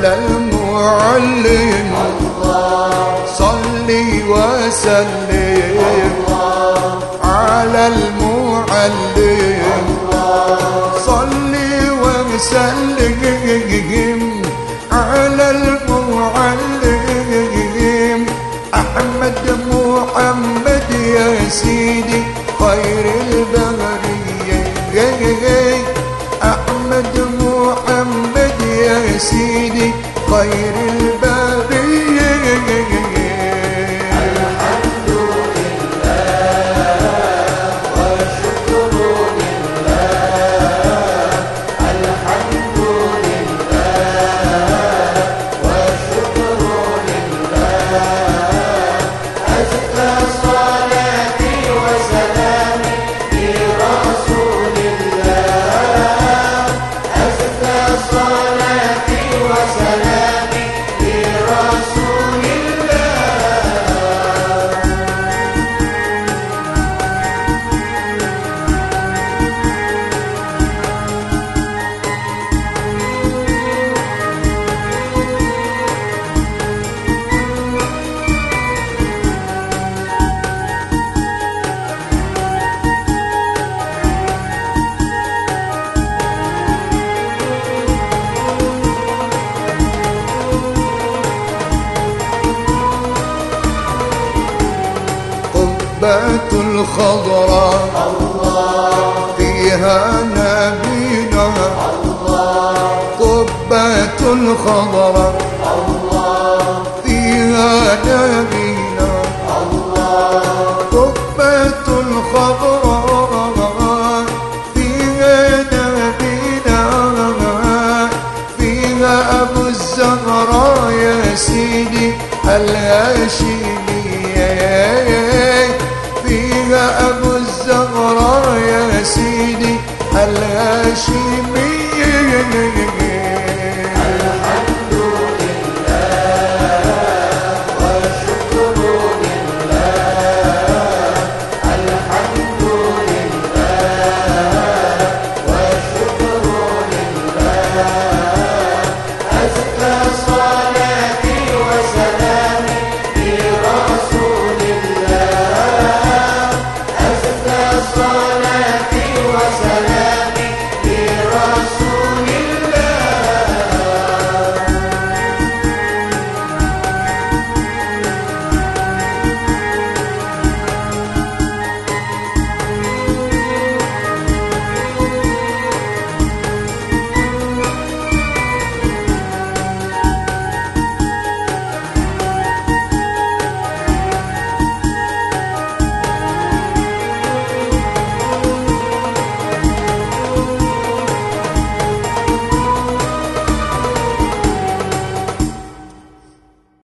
على المعلم. صلي وسلم على المعلم. صلي وسلم على المعلم. أحمد محمد يا سيدي خير البرية. يا سيدي قبة الخضراء فيها نبينا قبة الخضراء فيها نبينا قبة الخضراء فيها نبينا فيها أبو الزهراء يا سيدي الهاشمية الزهراء يا سيدي الهاشمية